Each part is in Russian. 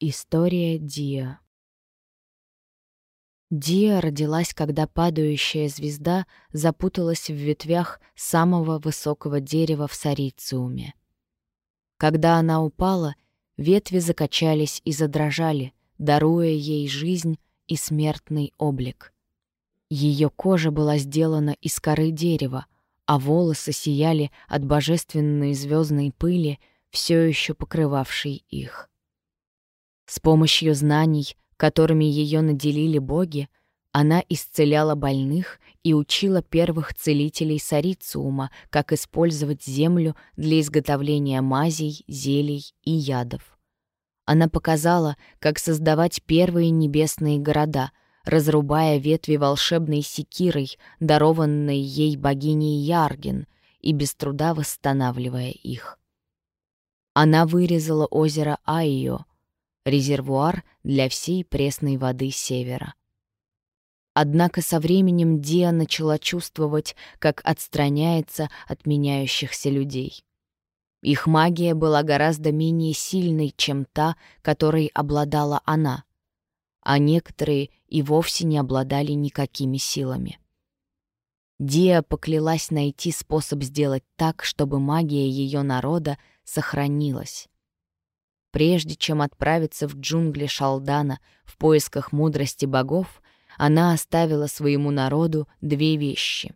История Диа Диа родилась, когда падающая звезда запуталась в ветвях самого высокого дерева в Сарициуме. Когда она упала, ветви закачались и задрожали, даруя ей жизнь и смертный облик. Ее кожа была сделана из коры дерева, а волосы сияли от божественной звездной пыли, все еще покрывавшей их. С помощью знаний, которыми ее наделили боги, она исцеляла больных и учила первых целителей Сарициума, как использовать землю для изготовления мазей, зелий и ядов. Она показала, как создавать первые небесные города, разрубая ветви волшебной секирой, дарованной ей богиней Ярген, и без труда восстанавливая их. Она вырезала озеро Айо, резервуар для всей пресной воды севера. Однако со временем Диа начала чувствовать, как отстраняется от меняющихся людей. Их магия была гораздо менее сильной, чем та, которой обладала она, а некоторые и вовсе не обладали никакими силами. Диа поклялась найти способ сделать так, чтобы магия ее народа сохранилась. Прежде чем отправиться в джунгли Шалдана в поисках мудрости богов, она оставила своему народу две вещи.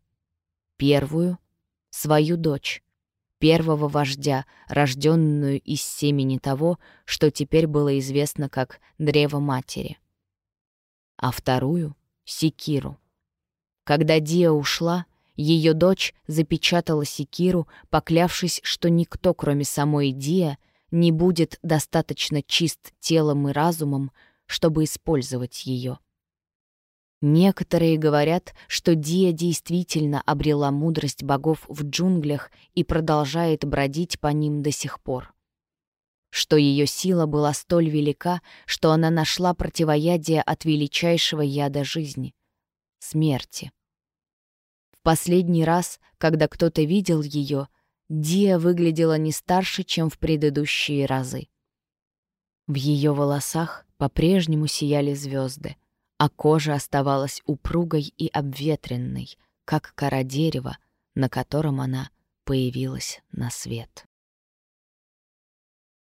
Первую — свою дочь, первого вождя, рожденную из семени того, что теперь было известно как Древо Матери. А вторую — Секиру. Когда Диа ушла, ее дочь запечатала Секиру, поклявшись, что никто, кроме самой Диа, не будет достаточно чист телом и разумом, чтобы использовать ее. Некоторые говорят, что Диа действительно обрела мудрость богов в джунглях и продолжает бродить по ним до сих пор. Что ее сила была столь велика, что она нашла противоядие от величайшего яда жизни — смерти. В последний раз, когда кто-то видел ее, Диа выглядела не старше, чем в предыдущие разы. В ее волосах по-прежнему сияли звезды, а кожа оставалась упругой и обветренной, как кора дерева, на котором она появилась на свет.